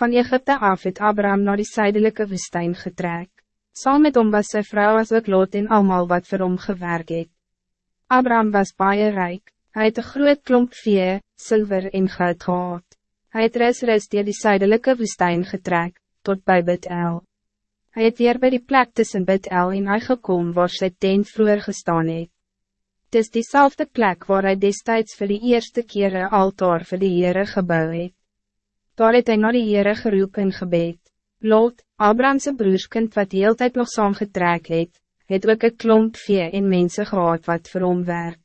Van Egypte af het Abraham naar die zuidelijke woestijn getrek. Saam met hom was sy vrou as ook Lot en almal wat vir hom gewerk het. Abraham was baie rijk, hij het een groot klomp vee, zilver en goud gehad. Hij het res res die die zuidelijke woestijn getrek, tot bij Bethel. Hij het weer bij die plek tussen Bethel en hy gekom waar sy tent vroeger gestaan het. Het is diezelfde plek waar hij destijds voor de eerste keer een altaar voor de Heere gebouw het. Daar het hy na die Heere geroep en gebed. Lot, Abrahamse broerskind wat hele tijd nog saam getrek het, het ook een klomp vee en mense gehad wat vir hom werk.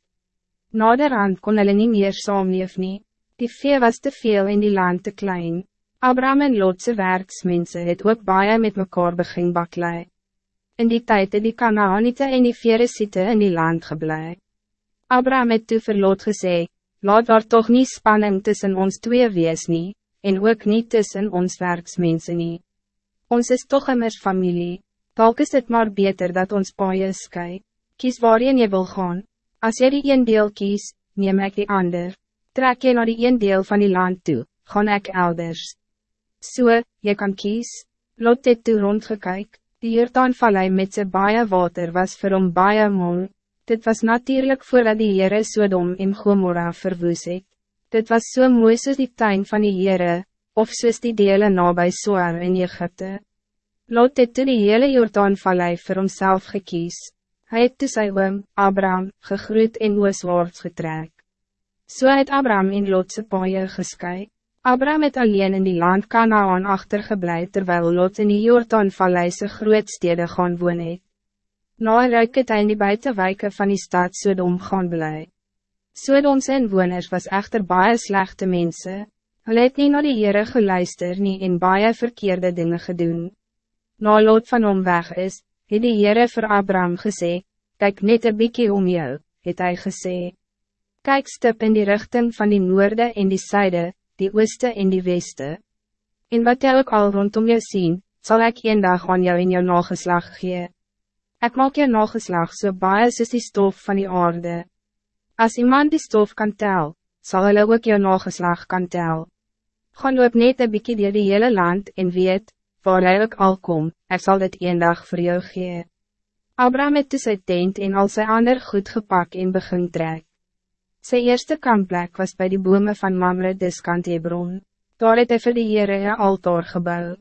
Naderhand kon hulle nie meer saamleef nie. Die vee was te veel en die land te klein. Abraham en Lotse werksmense het ook baie met mekaar begin baklei. In die tijd het die Kanaanite en die Veresite in die land geblei. Abraham het toe vir Lot gesê, laat daar toch niet spanning tussen ons twee wees nie, en ook niet tussen ons werksmense nie. Ons is toch immers familie, talk is het maar beter dat ons paaie sky. Kies waarin je wil gaan, als jy die een deel kies, neem ik die ander. Trek je naar die een deel van die land toe, gaan ik elders. So, je kan kies. Lot het toe rondgekyk, die Jordaan met zijn baie water was vir hom baie mol. Dit was natuurlijk voordat die Heere Sodom en Gomorra verwoes het. Dit was so mooi soos die tuin van die Heere, of soos die dele nabij Soar in Egypte. Lot het toe die hele Jordaanvallei vir homself gekies. Hij het toe sy oom, Abraham, gegroet en ooswaarts getrek. So het Abraham in Lotse paaie gesky. Abraham het alleen in die land Kanaan achtergebleid terwijl Lot in die Jordaanvallei sy grootstede gaan woon het. Na ruik het hy in die buitenwijke van die stad Sodom gaan bly. Sodoms inwoners was echter baie slechte mensen. Hulle het nie na die Heere geluister nie en baie verkeerde dingen gedoen. Na Lot van hom weg is, het die Heere vir Abraham gesê, Kijk net een bykie om jou, het hy gesê. Kijk stip in die richting van die noorde en die zuide, die ooste en die weste. En wat jy ook al rondom jou zien, zal ik een dag aan jou in jou nageslag gee. Ik maak je nageslag so baie soos die stof van die aarde. Als iemand die stof kan tel, zal hulle ook jou nageslag kan tel. Gaan loop net een bykie dier die hele land en weet, waar hy ook al kom, ek sal dit een dag voor jou gee. Abraham het sy tent en al sy ander goed gepak en begin trek. Sy eerste kampplek was bij die bome van Mamre diskant Hebron. Daar het hy vir die Heere een altaar gebouwd.